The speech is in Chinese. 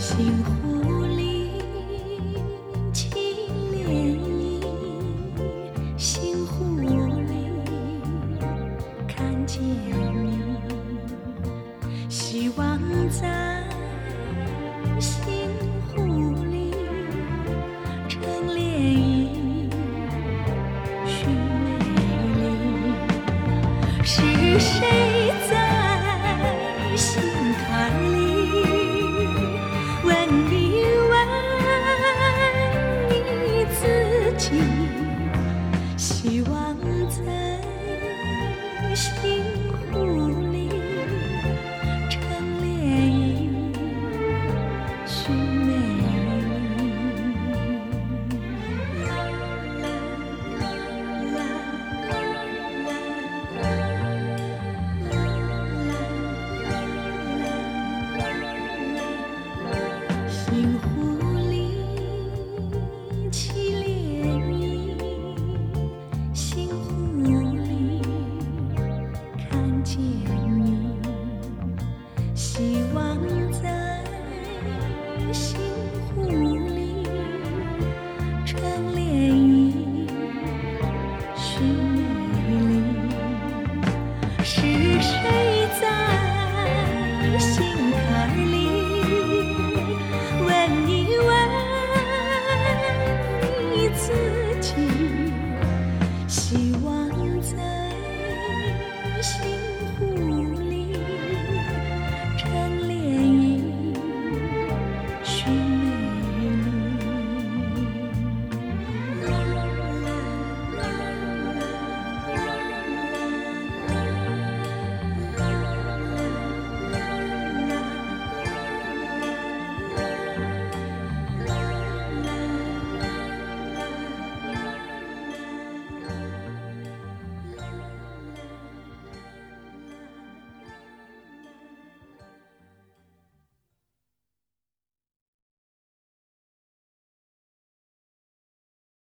心湖里起涟漪，心湖里看见你，希望在心湖里成涟漪，寻美丽，是谁？希望在心湖里成涟漪，寻美丽。成涟漪，寻觅里，是谁在心坎里？问一问自己，希望在心。